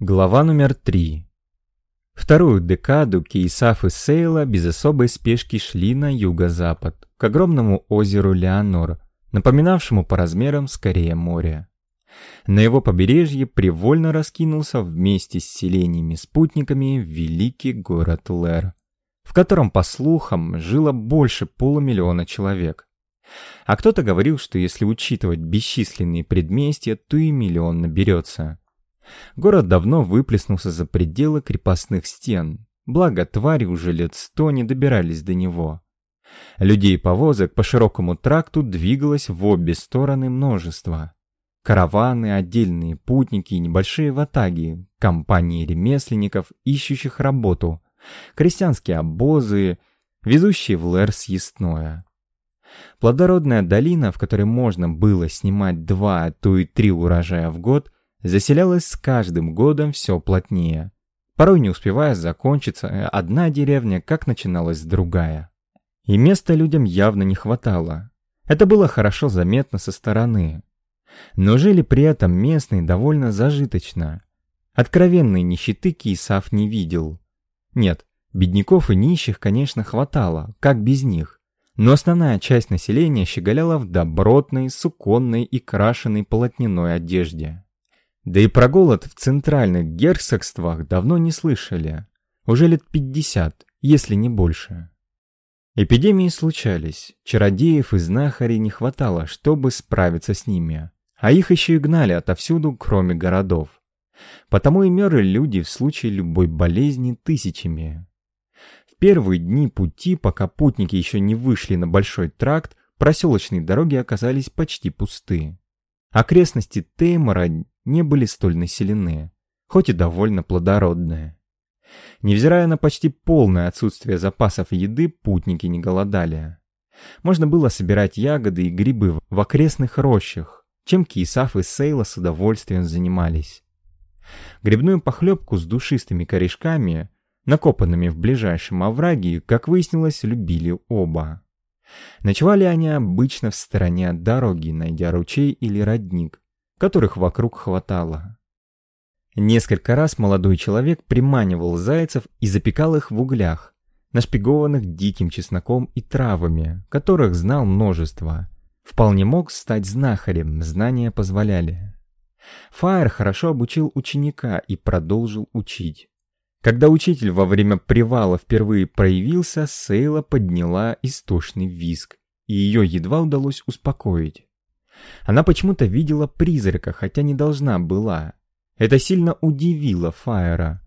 Глава номер три. Вторую декаду Кейсаф и Сейла без особой спешки шли на юго-запад, к огромному озеру Леонор, напоминавшему по размерам скорее море. На его побережье привольно раскинулся вместе с селениями-спутниками великий город Лэр, в котором, по слухам, жило больше полумиллиона человек. А кто-то говорил, что если учитывать бесчисленные предместья, то и миллион наберется. Город давно выплеснулся за пределы крепостных стен, благо твари уже лет сто не добирались до него. Людей и повозок по широкому тракту двигалось в обе стороны множество. Караваны, отдельные путники и небольшие ватаги, компании ремесленников, ищущих работу, крестьянские обозы, везущие в Лэр съестное. Плодородная долина, в которой можно было снимать два, а то и три урожая в год, заселялась с каждым годом все плотнее. Порой не успевая закончиться одна деревня, как начиналась другая. И места людям явно не хватало. Это было хорошо заметно со стороны. Но жили при этом местные довольно зажиточно. Откровенной нищеты Кисав не видел. Нет, бедняков и нищих, конечно, хватало, как без них. Но основная часть населения щеголяла в добротной, суконной и крашеной полотняной одежде. Да и про голод в центральных герцогствах давно не слышали. Уже лет 50, если не больше. Эпидемии случались, чародеев и знахарей не хватало, чтобы справиться с ними. А их еще и гнали отовсюду, кроме городов. Потому и меры люди в случае любой болезни тысячами. В первые дни пути, пока путники еще не вышли на большой тракт, проселочные дороги оказались почти пусты. Окрестности Теймора не были столь населены, хоть и довольно плодородные. Невзирая на почти полное отсутствие запасов еды, путники не голодали. Можно было собирать ягоды и грибы в окрестных рощах, чем Кисав и Сейла с удовольствием занимались. Грибную похлебку с душистыми корешками, накопанными в ближайшем овраге, как выяснилось, любили оба. Ночевали они обычно в стороне от дороги, найдя ручей или родник, которых вокруг хватало. Несколько раз молодой человек приманивал зайцев и запекал их в углях, нашпигованных диким чесноком и травами, которых знал множество. Вполне мог стать знахарем, знания позволяли. Фаер хорошо обучил ученика и продолжил учить. Когда учитель во время привала впервые проявился, Сейла подняла истошный визг, и ее едва удалось успокоить. Она почему-то видела призрака, хотя не должна была. Это сильно удивило Фаера.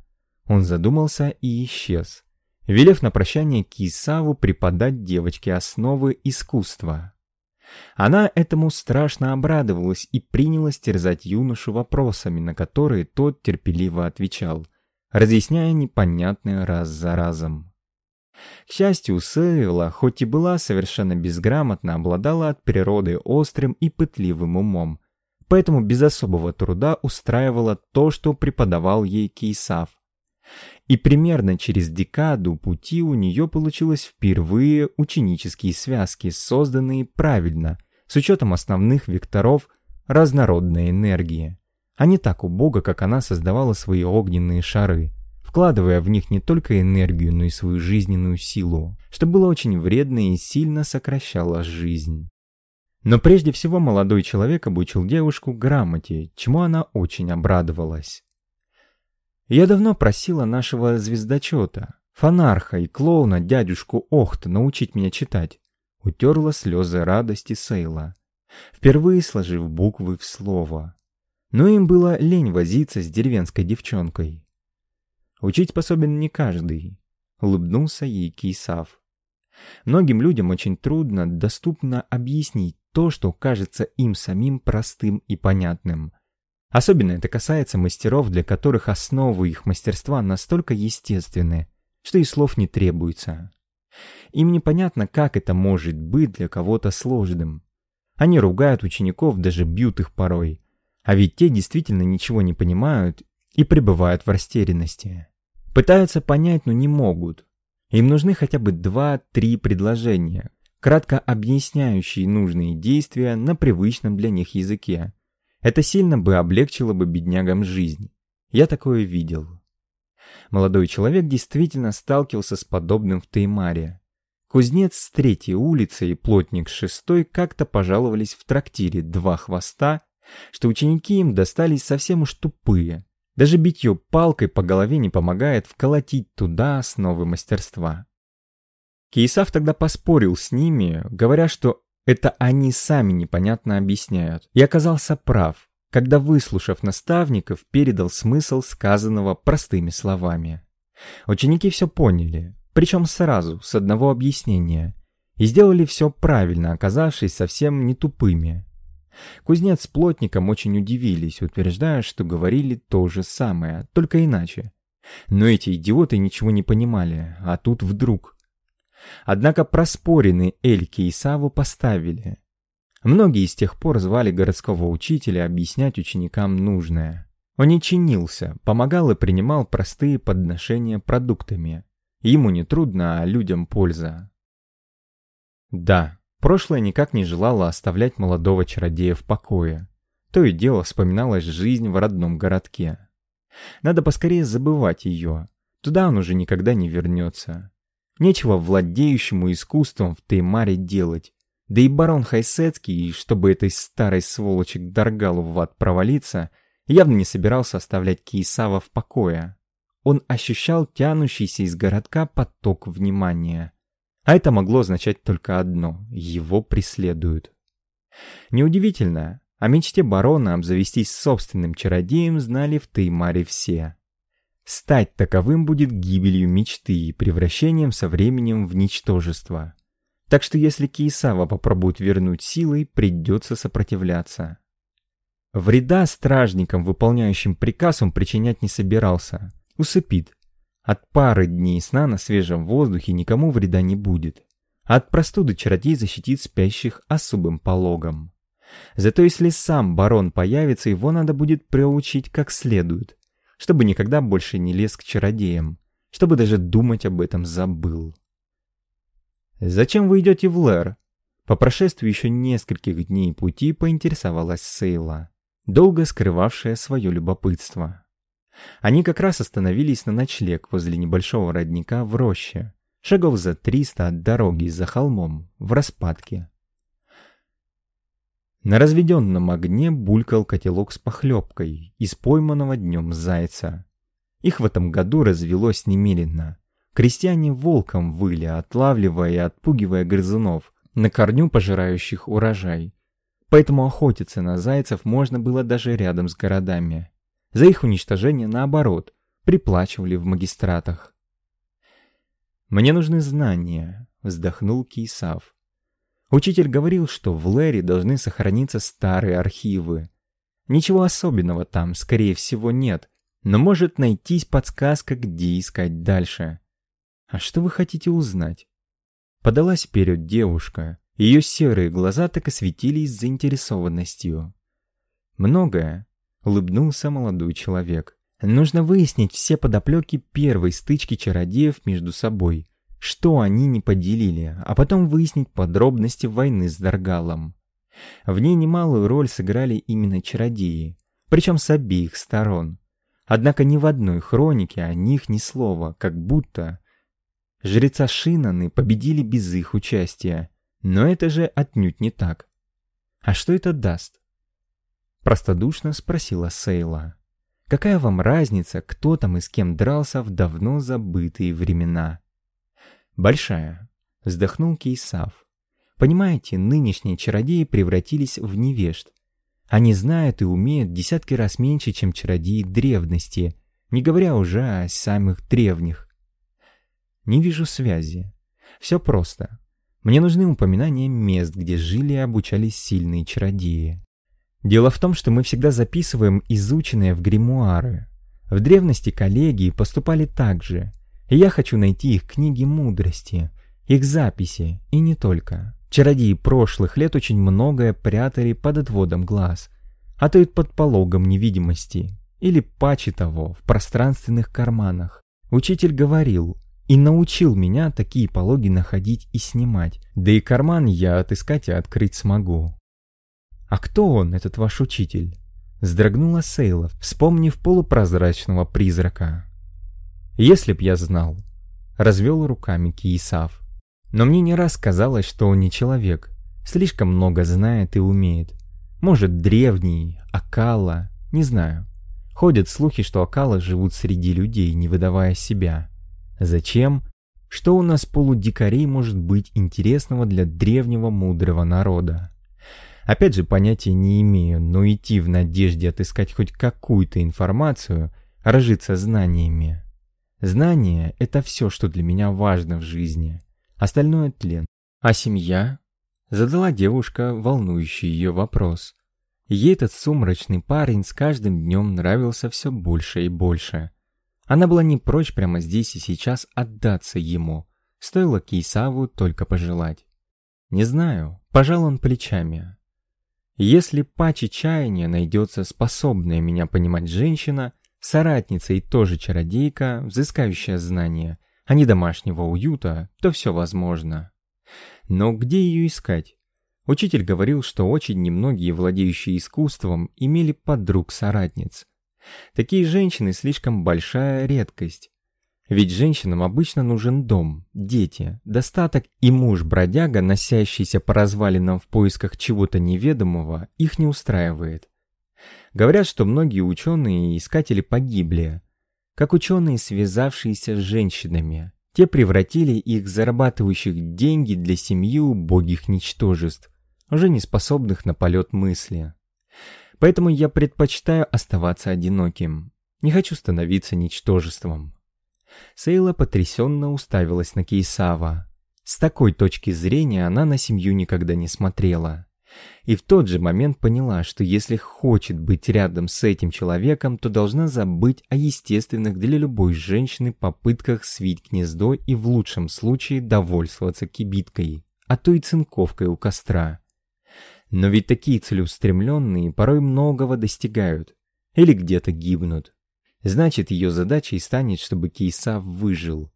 Он задумался и исчез, велев на прощание Кисаву преподать девочке основы искусства. Она этому страшно обрадовалась и принялась терзать юношу вопросами, на которые тот терпеливо отвечал, разъясняя непонятное раз за разом. К счастью, Сейла, хоть и была совершенно безграмотна, обладала от природы острым и пытливым умом, поэтому без особого труда устраивала то, что преподавал ей Кейсав. И примерно через декаду пути у нее получилось впервые ученические связки, созданные правильно, с учетом основных векторов разнородной энергии, а не так убого, как она создавала свои огненные шары – вкладывая в них не только энергию, но и свою жизненную силу, что было очень вредно и сильно сокращало жизнь. Но прежде всего молодой человек обучил девушку грамоте, чему она очень обрадовалась. Я давно просила нашего звездочета, фонарха и клоуна дядюшку Охт научить меня читать. Утерла слезы радости Сейла, впервые сложив буквы в слово. Но им было лень возиться с деревенской девчонкой. Учить способен не каждый, улыбнулся ей Кисав. Многим людям очень трудно доступно объяснить то, что кажется им самим простым и понятным. Особенно это касается мастеров, для которых основы их мастерства настолько естественны, что и слов не требуется. Им непонятно, как это может быть для кого-то сложным. Они ругают учеников, даже бьют их порой. А ведь те действительно ничего не понимают и пребывают в растерянности. Пытаются понять, но не могут. Им нужны хотя бы два-три предложения, кратко объясняющие нужные действия на привычном для них языке. Это сильно бы облегчило бы беднягам жизнь. Я такое видел. Молодой человек действительно сталкивался с подобным в Теймаре. Кузнец с третьей улицы и плотник с шестой как-то пожаловались в трактире «Два хвоста», что ученики им достались совсем уж тупые. Даже битье палкой по голове не помогает вколотить туда основы мастерства. Кейсав тогда поспорил с ними, говоря, что это они сами непонятно объясняют, и оказался прав, когда, выслушав наставников, передал смысл сказанного простыми словами. Ученики все поняли, причем сразу, с одного объяснения, и сделали все правильно, оказавшись совсем не тупыми. Кузнец с плотником очень удивились, утверждая, что говорили то же самое, только иначе. Но эти идиоты ничего не понимали, а тут вдруг. Однако проспоренный Эльки и Саву поставили. Многие с тех пор звали городского учителя объяснять ученикам нужное. Он не чинился, помогал и принимал простые подношения продуктами. Ему не трудно, а людям польза. Да, прошлое никак не желало оставлять молодого чародея в покое. То и дело вспоминалась жизнь в родном городке. Надо поскорее забывать ее. Туда он уже никогда не вернется. Нечего владеющему искусством в Теймаре делать. Да и барон Хайсецкий, чтобы этой старой сволочи к Даргалу в ад провалиться, явно не собирался оставлять Киесава в покое. Он ощущал тянущийся из городка поток внимания. А это могло означать только одно — его преследуют. Неудивительно, о мечте барона обзавестись собственным чародеем знали в Теймаре все. Стать таковым будет гибелью мечты и превращением со временем в ничтожество. Так что если Киесава попробует вернуть силой, придется сопротивляться. Вреда стражникам, выполняющим приказ, он причинять не собирался. Усыпит. От пары дней сна на свежем воздухе никому вреда не будет. От простуды чародей защитит спящих особым пологом. Зато если сам барон появится, его надо будет приучить как следует, чтобы никогда больше не лез к чародеям, чтобы даже думать об этом забыл. «Зачем вы идете в Лэр?» По прошествии еще нескольких дней пути поинтересовалась Сейла, долго скрывавшая свое любопытство. Они как раз остановились на ночлег возле небольшого родника в роще, шагов за триста от дороги за холмом, в распадке. На разведенном огне булькал котелок с похлебкой из пойманного днем зайца. Их в этом году развелось немерено. Крестьяне волком выли, отлавливая и отпугивая грызунов, на корню пожирающих урожай. Поэтому охотиться на зайцев можно было даже рядом с городами. За их уничтожение, наоборот, приплачивали в магистратах. «Мне нужны знания», — вздохнул Кейсав. Учитель говорил, что в Лэре должны сохраниться старые архивы. Ничего особенного там, скорее всего, нет, но может найтись подсказка, где искать дальше. «А что вы хотите узнать?» Подалась вперед девушка. Ее серые глаза так и светились заинтересованностью. «Многое», — улыбнулся молодой человек. «Нужно выяснить все подоплеки первой стычки чародеев между собой, что они не поделили, а потом выяснить подробности войны с Даргалом. В ней немалую роль сыграли именно чародеи, причем с обеих сторон. Однако ни в одной хронике о них ни слова, как будто Жреца Шинаны победили без их участия, но это же отнюдь не так. А что это даст? Простодушно спросила Сейла. Какая вам разница, кто там и с кем дрался в давно забытые времена? Большая, вздохнул Кейсав. Понимаете, нынешние чародеи превратились в невежд. Они знают и умеют десятки раз меньше, чем чародеи древности, не говоря уже о самых древних. Не вижу связи. Все просто. Мне нужны упоминания мест, где жили и обучались сильные чародеи. Дело в том, что мы всегда записываем изученное в гримуары. В древности коллеги поступали так же. И я хочу найти их книги мудрости, их записи, и не только. Чародеи прошлых лет очень многое прятали под отводом глаз, а то и под пологом невидимости, или паче того, в пространственных карманах. Учитель говорил, и научил меня такие пологи находить и снимать. Да и карман я отыскать и открыть смогу. А кто он, этот ваш учитель? Сдрогнула Сейла, вспомнив полупрозрачного призрака. «Если б я знал», — развел руками Киесав. «Но мне не раз казалось, что он не человек, слишком много знает и умеет. Может, древний, Акала, не знаю. Ходят слухи, что Акалы живут среди людей, не выдавая себя. Зачем? Что у нас полудикарей может быть интересного для древнего мудрого народа? Опять же, понятия не имею, но идти в надежде отыскать хоть какую-то информацию, разжиться знаниями. Знания — это все, что для меня важно в жизни. Остальное — тлен. А семья? Задала девушка волнующий ее вопрос. Ей этот сумрачный парень с каждым днем нравился все больше и больше. Она была не прочь прямо здесь и сейчас отдаться ему. Стоило Кейсаву только пожелать. Не знаю, пожал он плечами. Если паче чаяния найдется способная меня понимать женщина, соратница и тоже чародейка, взыскающая знания, а не домашнего уюта, то все возможно. Но где ее искать? Учитель говорил, что очень немногие, владеющие искусством, имели подруг-соратниц. Такие женщины слишком большая редкость. Ведь женщинам обычно нужен дом, дети, достаток и муж-бродяга, носящийся по развалинам в поисках чего-то неведомого, их не устраивает. Говорят, что многие ученые и искатели погибли, как ученые, связавшиеся с женщинами. Те превратили их зарабатывающих деньги для семьи убогих ничтожеств, уже не способных на полет мысли. Поэтому я предпочитаю оставаться одиноким. Не хочу становиться ничтожеством. Сейла потрясенно уставилась на Кейсава. С такой точки зрения она на семью никогда не смотрела. И в тот же момент поняла, что если хочет быть рядом с этим человеком, то должна забыть о естественных для любой женщины попытках свить гнездо и в лучшем случае довольствоваться кибиткой, а то и цинковкой у костра. Но ведь такие целеустремленные порой многого достигают или где-то гибнут. Значит, ее задачей станет, чтобы Кейсав выжил.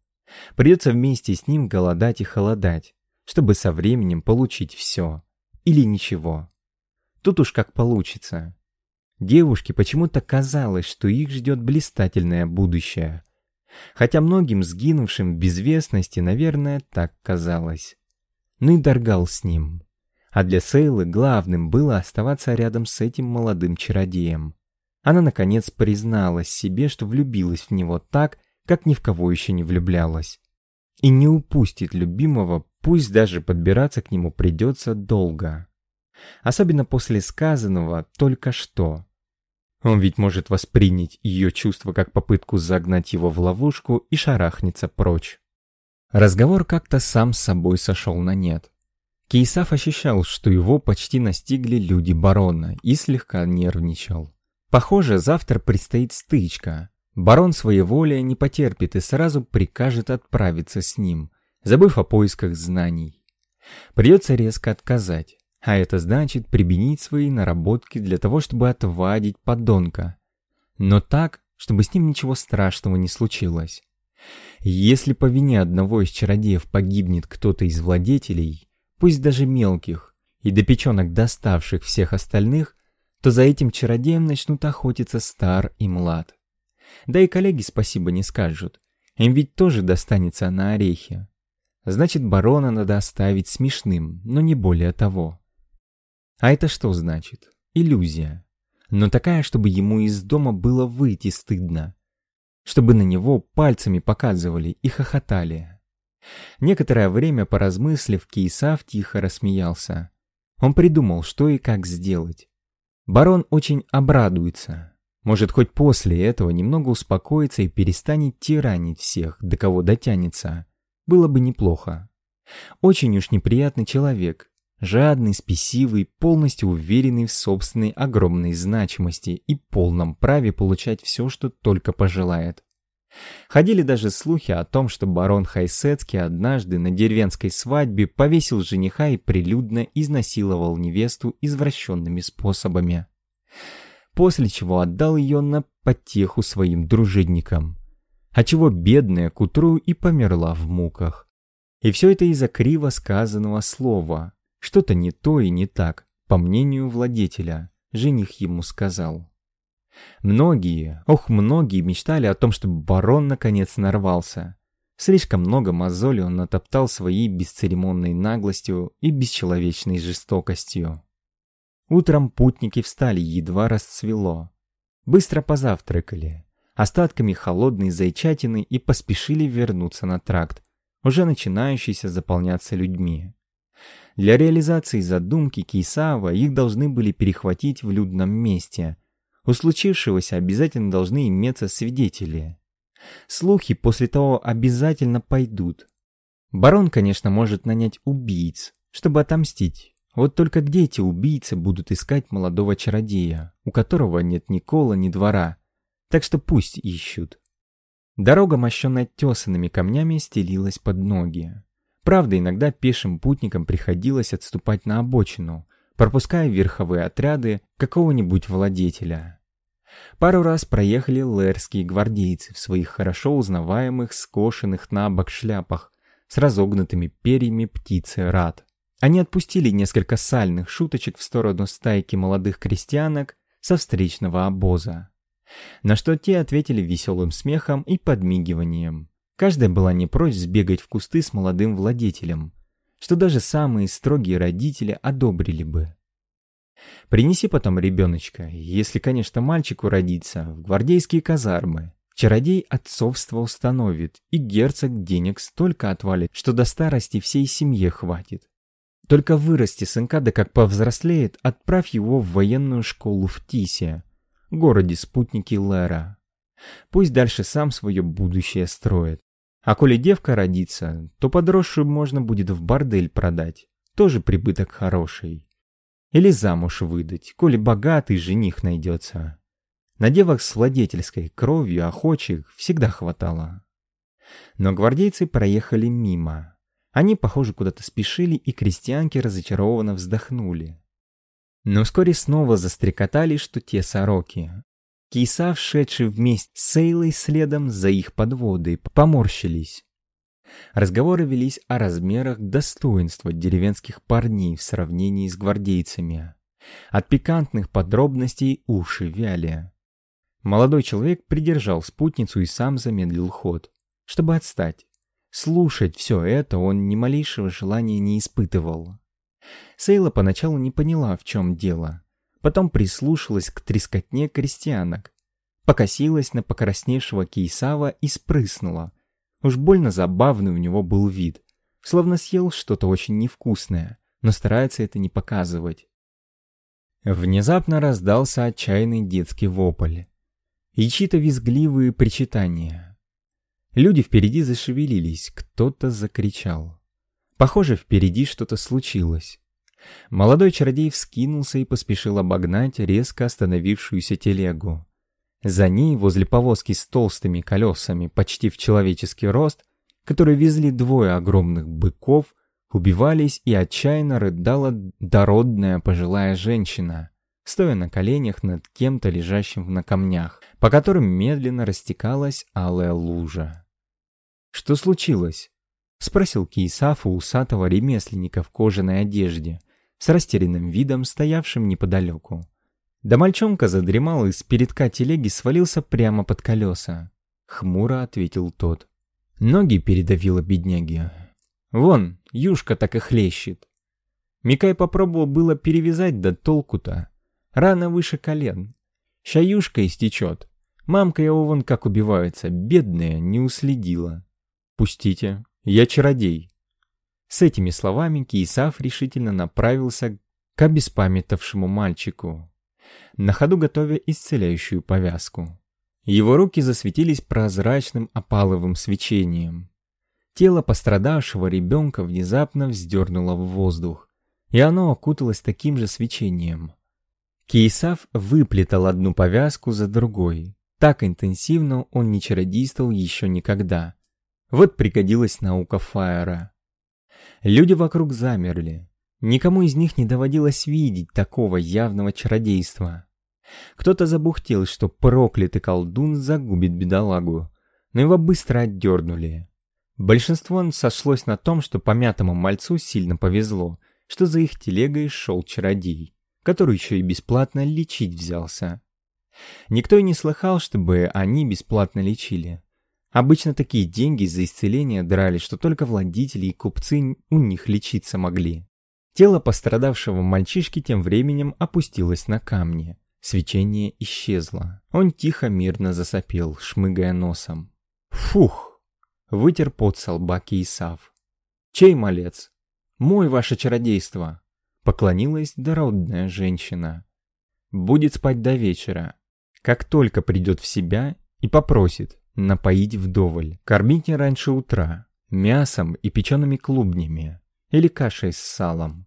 Придется вместе с ним голодать и холодать, чтобы со временем получить все. Или ничего. Тут уж как получится. Девушке почему-то казалось, что их ждет блистательное будущее. Хотя многим сгинувшим в безвестности, наверное, так казалось. Ну и Даргал с ним. А для Сейлы главным было оставаться рядом с этим молодым чародеем. Она, наконец, призналась себе, что влюбилась в него так, как ни в кого еще не влюблялась. И не упустит любимого, пусть даже подбираться к нему придется долго. Особенно после сказанного «только что». Он ведь может воспринять ее чувство как попытку загнать его в ловушку и шарахнется прочь. Разговор как-то сам с собой сошел на нет. Кейсаф ощущал, что его почти настигли люди барона и слегка нервничал. Похоже, завтра предстоит стычка. Барон своеволия не потерпит и сразу прикажет отправиться с ним, забыв о поисках знаний. Придется резко отказать, а это значит применить свои наработки для того, чтобы отвадить подонка. Но так, чтобы с ним ничего страшного не случилось. Если по вине одного из чародеев погибнет кто-то из владетелей, пусть даже мелких, и до печенок доставших всех остальных, то за этим чародеем начнут охотиться стар и млад. Да и коллеги спасибо не скажут, им ведь тоже достанется на орехи. Значит, барона надо оставить смешным, но не более того. А это что значит? Иллюзия. Но такая, чтобы ему из дома было выйти стыдно. Чтобы на него пальцами показывали и хохотали. Некоторое время поразмыслив, Кейсав тихо рассмеялся. Он придумал, что и как сделать. Барон очень обрадуется. Может, хоть после этого немного успокоится и перестанет тиранить всех, до кого дотянется. Было бы неплохо. Очень уж неприятный человек. Жадный, спесивый, полностью уверенный в собственной огромной значимости и полном праве получать все, что только пожелает. Ходили даже слухи о том, что барон Хайсецкий однажды на деревенской свадьбе повесил жениха и прилюдно изнасиловал невесту извращенными способами. После чего отдал ее на потеху своим дружинникам, а чего бедная к утру и померла в муках. И все это из-за криво сказанного слова. Что-то не то и не так, по мнению владетеля, жених ему сказал. Многие, ох, многие мечтали о том, чтобы барон наконец нарвался. Слишком много мозолей он натоптал своей бесцеремонной наглостью и бесчеловечной жестокостью. Утром путники встали, едва расцвело. Быстро позавтракали, остатками холодной зайчатины и поспешили вернуться на тракт, уже начинающийся заполняться людьми. Для реализации задумки Кейсава их должны были перехватить в людном месте. У случившегося обязательно должны иметься свидетели. Слухи после того обязательно пойдут. Барон, конечно, может нанять убийц, чтобы отомстить. Вот только где эти убийцы будут искать молодого чародея, у которого нет ни кола, ни двора? Так что пусть ищут. Дорога, мощенная тесанными камнями, стелилась под ноги. Правда, иногда пешим путникам приходилось отступать на обочину, пропуская верховые отряды какого-нибудь владетеля. Пару раз проехали лэрские гвардейцы в своих хорошо узнаваемых, скошенных на бок шляпах с разогнутыми перьями птицы рад. Они отпустили несколько сальных шуточек в сторону стайки молодых крестьянок со встречного обоза. На что те ответили веселым смехом и подмигиванием. Каждая была не прочь сбегать в кусты с молодым владетелем, что даже самые строгие родители одобрили бы. Принеси потом ребеночка, если, конечно, мальчику родится, в гвардейские казармы. Чародей отцовство установит, и герцог денег столько отвалит, что до старости всей семье хватит. Только вырасти сынка, да как повзрослеет, отправь его в военную школу в Тисе, городе спутники Лера. Пусть дальше сам свое будущее строит. А коли девка родится, то подросшую можно будет в бордель продать, тоже прибыток хороший. Или замуж выдать, коли богатый жених найдется. На девок с владетельской кровью охочих всегда хватало. Но гвардейцы проехали мимо. Они, похоже, куда-то спешили, и крестьянки разочарованно вздохнули. Но вскоре снова застрекотали, что те сороки. Киса, вшедшие вместе с Сейлой следом за их подводой, поморщились. Разговоры велись о размерах достоинства деревенских парней в сравнении с гвардейцами. От пикантных подробностей уши вяли. Молодой человек придержал спутницу и сам замедлил ход, чтобы отстать. Слушать все это он ни малейшего желания не испытывал. Сейла поначалу не поняла, в чем дело. Потом прислушалась к трескотне крестьянок. Покосилась на покрасневшего Кейсава и спрыснула. Уж больно забавный у него был вид. Словно съел что-то очень невкусное, но старается это не показывать. Внезапно раздался отчаянный детский вопль. И чьи-то визгливые причитания. Люди впереди зашевелились, кто-то закричал. Похоже, впереди что-то случилось. Молодой чародей вскинулся и поспешил обогнать резко остановившуюся телегу. За ней, возле повозки с толстыми колесами, почти в человеческий рост, которые везли двое огромных быков, убивались и отчаянно рыдала дородная пожилая женщина, стоя на коленях над кем-то лежащим на камнях, по которым медленно растекалась алая лужа. «Что случилось?» — спросил Кейсаф у усатого ремесленника в кожаной одежде, с растерянным видом, стоявшим неподалеку. Да мальчонка задремал и с передка телеги свалился прямо под колеса. Хмуро ответил тот. Ноги передавила бедняги. Вон, юшка так и хлещет. Микай попробовал было перевязать, да толку-то. Рана выше колен. Ща юшка истечет. Мамка его вон как убивается, бедная, не уследила. «Пустите, я чародей». С этими словами Киесав решительно направился к обеспамятовшему мальчику, на ходу готовя исцеляющую повязку. Его руки засветились прозрачным опаловым свечением. Тело пострадавшего ребенка внезапно вздернуло в воздух, и оно окуталось таким же свечением. Кейсав выплетал одну повязку за другой. Так интенсивно он не чародействовал еще никогда. Вот пригодилась наука Фаера. Люди вокруг замерли. Никому из них не доводилось видеть такого явного чародейства. Кто-то забухтел, что проклятый колдун загубит бедолагу, но его быстро отдернули. Большинство сошлось на том, что помятому мальцу сильно повезло, что за их телегой шел чародей, который еще и бесплатно лечить взялся. Никто и не слыхал, чтобы они бесплатно лечили. Обычно такие деньги за исцеление драли, что только владители и купцы у них лечиться могли. Тело пострадавшего мальчишки тем временем опустилось на камни. Свечение исчезло. Он тихо, мирно засопел, шмыгая носом. «Фух!» — вытер пот со лба Кейсав. «Чей малец?» «Мой, ваше чародейство!» — поклонилась дородная женщина. «Будет спать до вечера. Как только придет в себя и попросит напоить вдоволь, кормить не раньше утра, мясом и печеными клубнями или кашей с салом.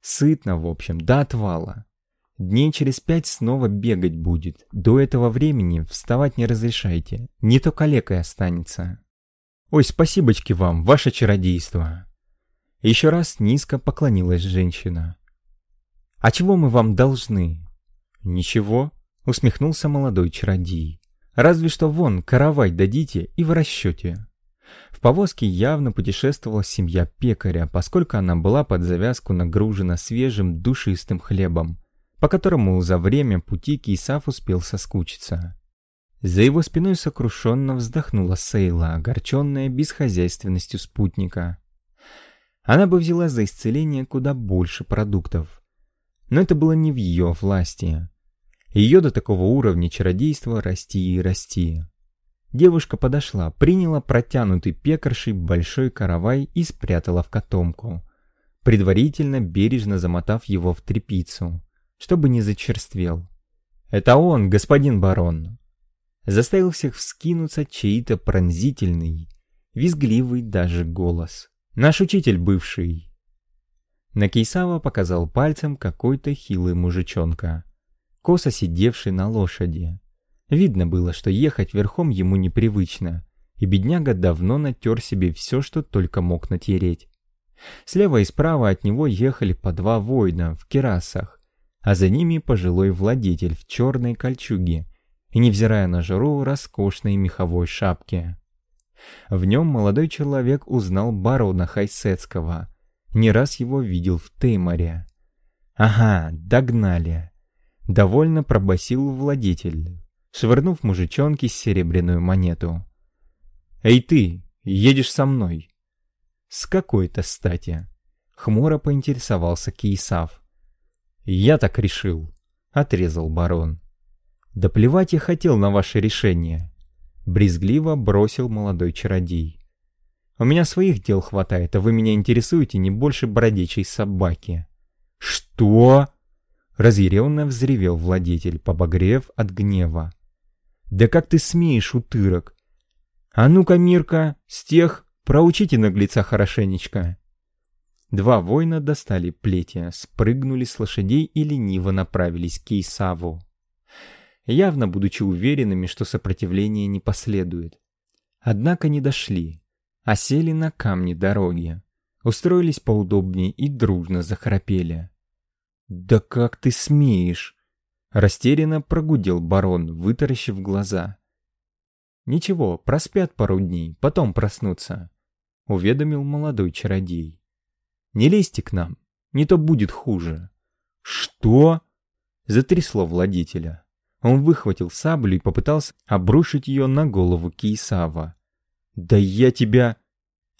Сытно, в общем, до отвала. Дней через пять снова бегать будет. До этого времени вставать не разрешайте, не то калекой останется. Ой, спасибочки вам, ваше чародейство. Еще раз низко поклонилась женщина. А чего мы вам должны? Ничего, усмехнулся молодой чародей. Разве что вон каравай дадите и в расчете. В повозке явно путешествовала семья пекаря, поскольку она была под завязку нагружена свежим душистым хлебом, по которому за время пути Кейсаф успел соскучиться. За его спиной сокрушенно вздохнула Сейла, огорченная бесхозяйственностью спутника. Она бы взяла за исцеление куда больше продуктов. Но это было не в ее власти. Ее до такого уровня чародейства расти и расти. Девушка подошла, приняла протянутый пекаршей большой каравай и спрятала в котомку, предварительно бережно замотав его в тряпицу чтобы не зачерствел. «Это он, господин барон!» Заставил всех вскинуться чей-то пронзительный, визгливый даже голос. «Наш учитель бывший!» На Кейсава показал пальцем какой-то хилый мужичонка, косо сидевший на лошади. Видно было, что ехать верхом ему непривычно, и бедняга давно натер себе все, что только мог натереть. Слева и справа от него ехали по два воина в керасах, а за ними пожилой владетель в черной кольчуге и, невзирая на жару, роскошной меховой шапке. В нем молодой человек узнал барона Хайсецкого, не раз его видел в Тейморе. «Ага, догнали!» — довольно пробасил владетель, швырнув мужичонке серебряную монету. «Эй ты, едешь со мной!» «С какой-то стати?» — хмуро поинтересовался Кейсав. «Я так решил», — отрезал барон. «Да плевать я хотел на ваше решение», — брезгливо бросил молодой чародей. «У меня своих дел хватает, а вы меня интересуете не больше бродячей собаки». «Что?» — разъяренно взревел владетель, побагрев от гнева. «Да как ты смеешь, утырок? А ну-ка, Мирка, с тех, проучите наглеца хорошенечко». Два воина достали плетья, спрыгнули с лошадей и лениво направились к Кейсаву. Явно будучи уверенными, что сопротивления не последует. Однако не дошли, а сели на камни дороги, устроились поудобнее и дружно захрапели. «Да как ты смеешь?» Растерянно прогудел барон, вытаращив глаза. «Ничего, проспят пару дней, потом проснутся», — уведомил молодой чародей. Не лезьте к нам, не то будет хуже. Что? Затрясло владетеля. Он выхватил саблю и попытался обрушить ее на голову Кейсава. Да я тебя...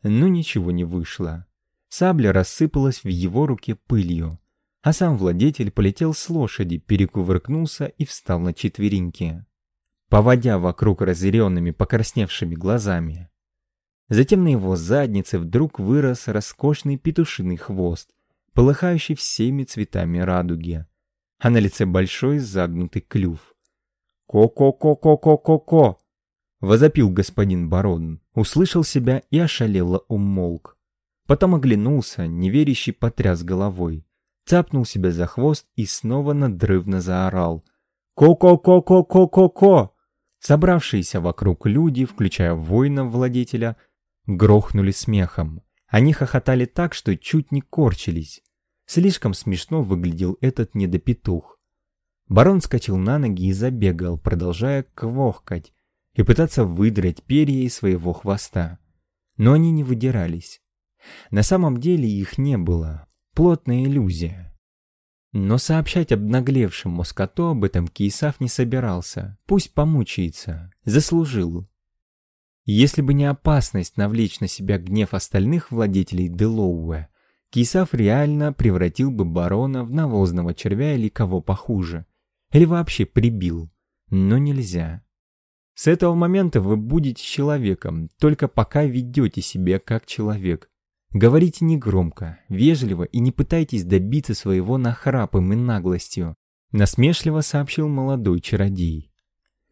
Но ничего не вышло. Сабля рассыпалась в его руке пылью, а сам владетель полетел с лошади, перекувыркнулся и встал на четвереньки, поводя вокруг разъяренными покрасневшими глазами. Затем на его заднице вдруг вырос роскошный петушиный хвост, полыхающий всеми цветами радуги, а на лице большой загнутый клюв. «Ко-ко-ко-ко-ко-ко-ко!» — возопил господин барон, услышал себя и ошалело умолк. Потом оглянулся, неверящий потряс головой, цапнул себя за хвост и снова надрывно заорал. «Ко-ко-ко-ко-ко-ко-ко!» Собравшиеся вокруг люди, включая воина-владетеля, грохнули смехом. Они хохотали так, что чуть не корчились. Слишком смешно выглядел этот недопетух. Барон скачал на ноги и забегал, продолжая квохкать и пытаться выдрать перья из своего хвоста. Но они не выдирались. На самом деле их не было. Плотная иллюзия. Но сообщать обнаглевшему скоту об этом Киесав не собирался. Пусть помучается. Заслужил. Если бы не опасность навлечь на себя гнев остальных владетелей Делоуэ, Кисав реально превратил бы барона в навозного червя или кого похуже. Или вообще прибил. Но нельзя. С этого момента вы будете человеком, только пока ведете себя как человек. Говорите негромко, вежливо и не пытайтесь добиться своего нахрапом и наглостью, насмешливо сообщил молодой чародей.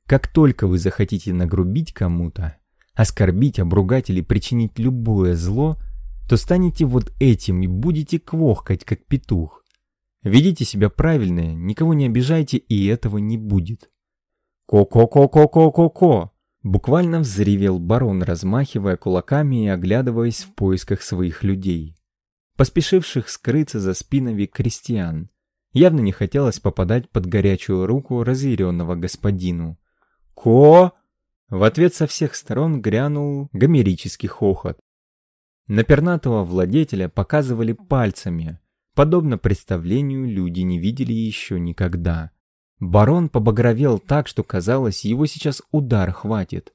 Как только вы захотите нагрубить кому-то, оскорбить, обругать или причинить любое зло, то станете вот этим и будете квохкать, как петух. Ведите себя правильно, никого не обижайте, и этого не будет. «Ко-ко-ко-ко-ко-ко-ко!» Буквально взревел барон, размахивая кулаками и оглядываясь в поисках своих людей, поспешивших скрыться за спинами крестьян. Явно не хотелось попадать под горячую руку разъяренного господину. «Ко!» В ответ со всех сторон грянул гомерический хохот. На пернатого владетеля показывали пальцами. Подобно представлению люди не видели еще никогда. Барон побагровел так, что казалось, его сейчас удар хватит.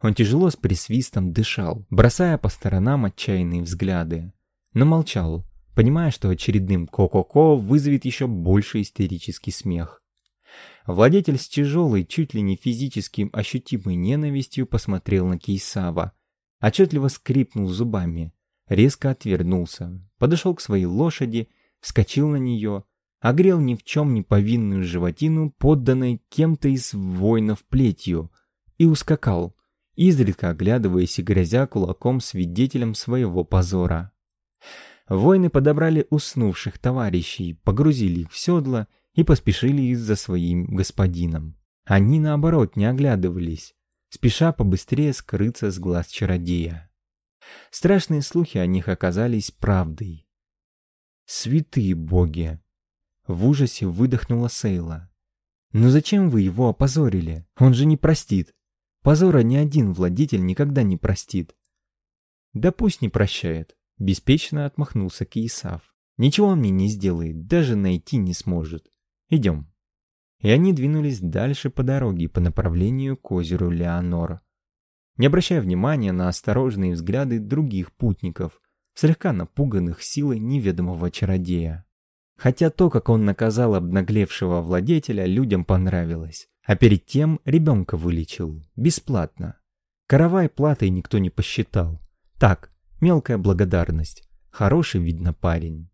Он тяжело с присвистом дышал, бросая по сторонам отчаянные взгляды. Но молчал, понимая, что очередным ко-ко-ко вызовет еще больше истерический смех. Владетель с тяжелой, чуть ли не физическим ощутимой ненавистью посмотрел на Кейсава, отчетливо скрипнул зубами, резко отвернулся, подошел к своей лошади, вскочил на нее огрел ни в чем не повинную животину, подданной кем-то из воинов плетью, и ускакал, изредка оглядываясь и грозя кулаком свидетелем своего позора. Воины подобрали уснувших товарищей, погрузили их в седла и поспешили за своим господином. Они, наоборот, не оглядывались, спеша побыстрее скрыться с глаз чародея. Страшные слухи о них оказались правдой. Святые боги! В ужасе выдохнула Сейла. «Но зачем вы его опозорили? Он же не простит. Позора ни один владетель никогда не простит». «Да пусть не прощает», — беспечно отмахнулся Киесав. «Ничего он мне не сделает, даже найти не сможет. Идем». И они двинулись дальше по дороге по направлению к озеру Леонор. Не обращая внимания на осторожные взгляды других путников, слегка напуганных силой неведомого чародея. Хотя то, как он наказал обнаглевшего владетеля, людям понравилось. А перед тем ребенка вылечил. Бесплатно. Каравай платой никто не посчитал. Так, мелкая благодарность. Хороший, видно, парень.